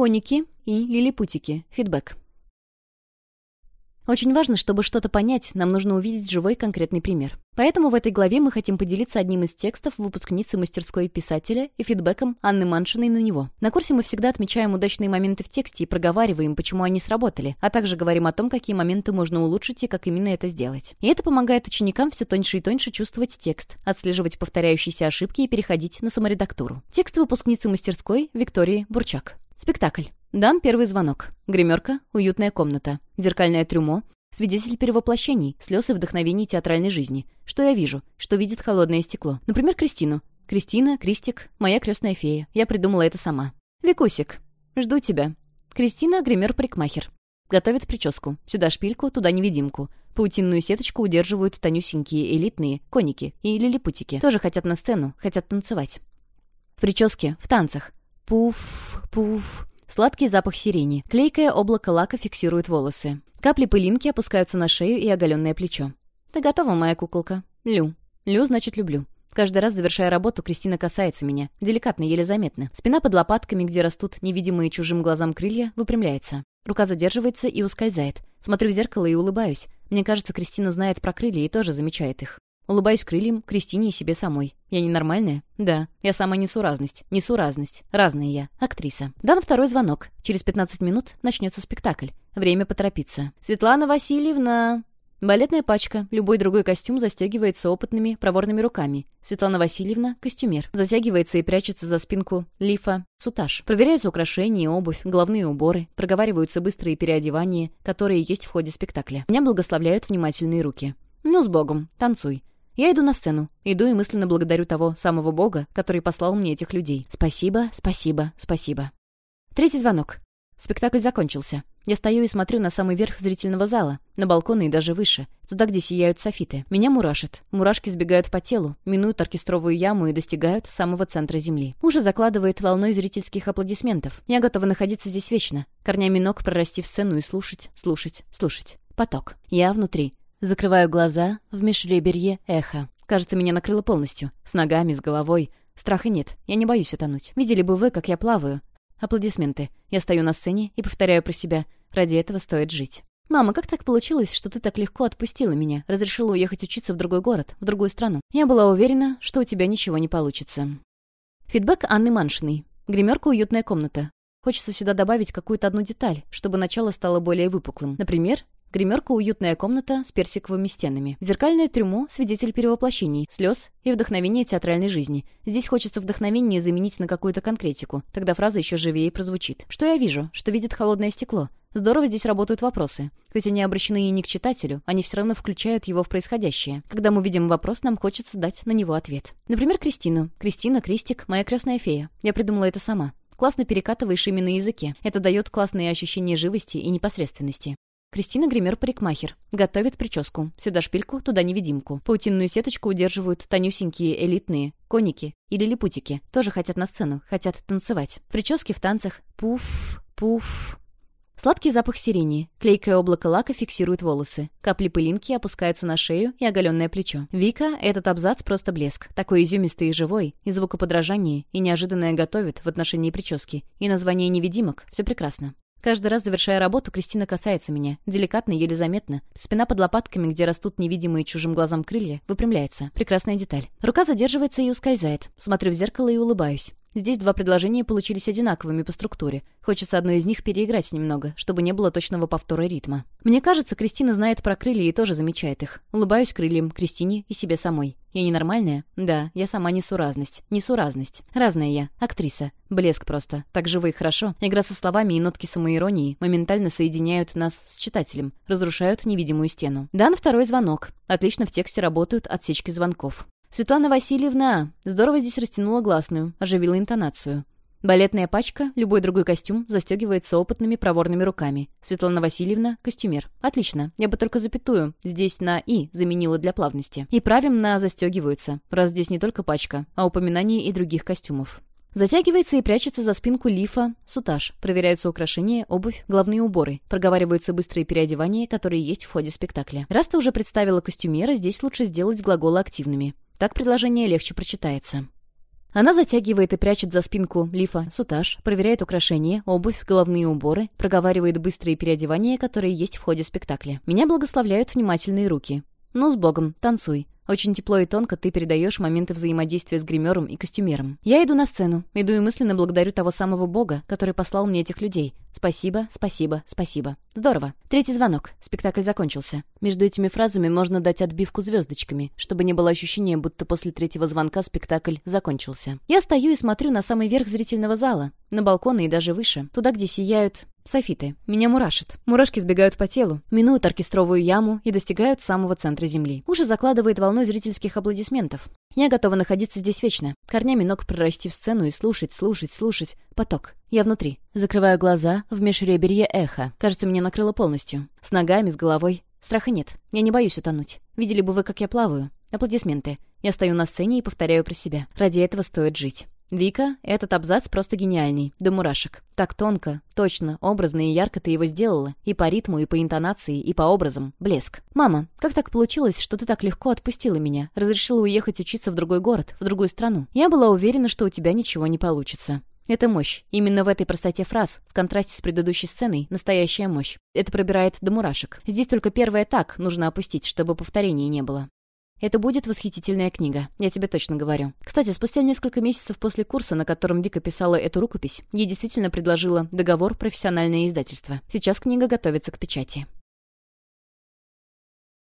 коники и лилипутики. Фидбэк. Очень важно, чтобы что-то понять, нам нужно увидеть живой конкретный пример. Поэтому в этой главе мы хотим поделиться одним из текстов выпускницы мастерской писателя и фидбэком Анны Маншиной на него. На курсе мы всегда отмечаем удачные моменты в тексте и проговариваем, почему они сработали, а также говорим о том, какие моменты можно улучшить и как именно это сделать. И это помогает ученикам все тоньше и тоньше чувствовать текст, отслеживать повторяющиеся ошибки и переходить на саморедактуру. Текст выпускницы мастерской Виктории Бурчак. Спектакль. Дан первый звонок. Гримерка, уютная комната. Зеркальное трюмо. Свидетель перевоплощений, слез и вдохновений театральной жизни. Что я вижу? Что видит холодное стекло? Например, Кристину. Кристина, Кристик, моя крестная фея. Я придумала это сама. Викусик. Жду тебя. Кристина, гример-парикмахер. Готовит прическу. Сюда шпильку, туда невидимку. Паутинную сеточку удерживают тонюсенькие элитные коники и лилипутики. Тоже хотят на сцену, хотят танцевать. В прическе, в танцах. Пуф, пуф, Сладкий запах сирени. Клейкое облако лака фиксирует волосы. Капли пылинки опускаются на шею и оголенное плечо. «Ты готова, моя куколка?» «Лю». «Лю» значит «люблю». Каждый раз, завершая работу, Кристина касается меня. Деликатно, еле заметно. Спина под лопатками, где растут невидимые чужим глазам крылья, выпрямляется. Рука задерживается и ускользает. Смотрю в зеркало и улыбаюсь. Мне кажется, Кристина знает про крылья и тоже замечает их. Улыбаюсь крыльям, Кристине и себе самой. Я ненормальная? Да. Я сама несу разность. Несу разность. Разная я. Актриса. Дан второй звонок. Через 15 минут начнется спектакль. Время поторопиться. Светлана Васильевна... Балетная пачка. Любой другой костюм застегивается опытными, проворными руками. Светлана Васильевна — костюмер. Затягивается и прячется за спинку лифа сутаж. Проверяются украшения, обувь, головные уборы. Проговариваются быстрые переодевания, которые есть в ходе спектакля. Меня благословляют внимательные руки. «Ну, с Богом. Танцуй. Я иду на сцену. Иду и мысленно благодарю того самого Бога, который послал мне этих людей. Спасибо, спасибо, спасибо. Третий звонок. Спектакль закончился. Я стою и смотрю на самый верх зрительного зала, на балконы и даже выше, туда, где сияют софиты. Меня мурашит. Мурашки сбегают по телу, минуют оркестровую яму и достигают самого центра земли. Ужас закладывает волной зрительских аплодисментов. Я готова находиться здесь вечно, корнями ног прорасти в сцену и слушать, слушать, слушать. Поток. Я внутри. Закрываю глаза, в межреберье эхо. Кажется, меня накрыло полностью. С ногами, с головой. Страха нет, я не боюсь утонуть. Видели бы вы, как я плаваю. Аплодисменты. Я стою на сцене и повторяю про себя. Ради этого стоит жить. «Мама, как так получилось, что ты так легко отпустила меня? Разрешила уехать учиться в другой город, в другую страну? Я была уверена, что у тебя ничего не получится». Фидбэк Анны Маншиной. Гримерка «Уютная комната». Хочется сюда добавить какую-то одну деталь, чтобы начало стало более выпуклым. Например, Гримерка «Уютная комната» с персиковыми стенами. Зеркальное трюмо — свидетель перевоплощений, слез и вдохновения театральной жизни. Здесь хочется вдохновение заменить на какую-то конкретику. Тогда фраза еще живее прозвучит. Что я вижу? Что видит холодное стекло? Здорово здесь работают вопросы. Хоть они обращены и не к читателю, они все равно включают его в происходящее. Когда мы видим вопрос, нам хочется дать на него ответ. Например, Кристину. Кристина, Кристик, моя крестная фея. Я придумала это сама. Классно перекатываешь именно на языке. Это дает классные ощущения живости и непосредственности. Кристина гример-парикмахер. Готовит прическу. Сюда шпильку, туда невидимку. Паутинную сеточку удерживают тонюсенькие элитные коники или липутики. Тоже хотят на сцену, хотят танцевать. Прически в танцах. Пуф, пуф. Сладкий запах сирени. Клейкое облако лака фиксирует волосы. Капли пылинки опускаются на шею и оголенное плечо. Вика, этот абзац просто блеск. Такой изюмистый и живой, и звукоподражание, и неожиданное готовит в отношении прически, и название невидимок. Все прекрасно. Каждый раз, завершая работу, Кристина касается меня. Деликатно, еле заметно. Спина под лопатками, где растут невидимые чужим глазам крылья, выпрямляется. Прекрасная деталь. Рука задерживается и ускользает. Смотрю в зеркало и улыбаюсь. Здесь два предложения получились одинаковыми по структуре. Хочется одно из них переиграть немного, чтобы не было точного повтора ритма. Мне кажется, Кристина знает про крылья и тоже замечает их. Улыбаюсь крыльям, Кристине и себе самой. Я ненормальная? Да, я сама несу разность. Несу разность. Разная я. Актриса. Блеск просто. Так живо и хорошо. Игра со словами и нотки самоиронии моментально соединяют нас с читателем, разрушают невидимую стену. Дан второй звонок. Отлично в тексте работают отсечки звонков. Светлана Васильевна здорово здесь растянула гласную, оживила интонацию. Балетная пачка, любой другой костюм, застегивается опытными проворными руками. Светлана Васильевна — костюмер. Отлично. Я бы только запятую. Здесь на «и» заменила для плавности. И правим на «застегиваются», раз здесь не только пачка, а упоминание и других костюмов. Затягивается и прячется за спинку лифа сутаж. Проверяются украшения, обувь, головные уборы. Проговариваются быстрые переодевания, которые есть в ходе спектакля. Раз ты уже представила костюмера, здесь лучше сделать глаголы активными. Так предложение легче прочитается. Она затягивает и прячет за спинку лифа сутаж, проверяет украшения, обувь, головные уборы, проговаривает быстрые переодевания, которые есть в ходе спектакля. Меня благословляют внимательные руки. «Ну, с Богом, танцуй. Очень тепло и тонко ты передаешь моменты взаимодействия с гримером и костюмером. Я иду на сцену, иду и мысленно благодарю того самого бога, который послал мне этих людей. Спасибо, спасибо, спасибо. Здорово. Третий звонок. Спектакль закончился. Между этими фразами можно дать отбивку звездочками, чтобы не было ощущения, будто после третьего звонка спектакль закончился. Я стою и смотрю на самый верх зрительного зала, на балконы и даже выше, туда, где сияют Софиты. Меня мурашит. Мурашки сбегают по телу, минуют оркестровую яму и достигают самого центра земли. Уши закладывает волной зрительских аплодисментов. Я готова находиться здесь вечно, корнями ног прорасти в сцену и слушать, слушать, слушать. Поток. Я внутри. Закрываю глаза, в межреберье эхо. Кажется, меня накрыло полностью. С ногами, с головой. Страха нет. Я не боюсь утонуть. Видели бы вы, как я плаваю? Аплодисменты. Я стою на сцене и повторяю про себя. Ради этого стоит жить. «Вика, этот абзац просто гениальный, до мурашек. Так тонко, точно, образно и ярко ты его сделала. И по ритму, и по интонации, и по образам. Блеск. Мама, как так получилось, что ты так легко отпустила меня? Разрешила уехать учиться в другой город, в другую страну? Я была уверена, что у тебя ничего не получится». Это мощь. Именно в этой простоте фраз, в контрасте с предыдущей сценой, настоящая мощь. Это пробирает до мурашек. Здесь только первое «так» нужно опустить, чтобы повторений не было. Это будет восхитительная книга, я тебе точно говорю. Кстати, спустя несколько месяцев после курса, на котором Вика писала эту рукопись, ей действительно предложила договор профессиональное издательство. Сейчас книга готовится к печати.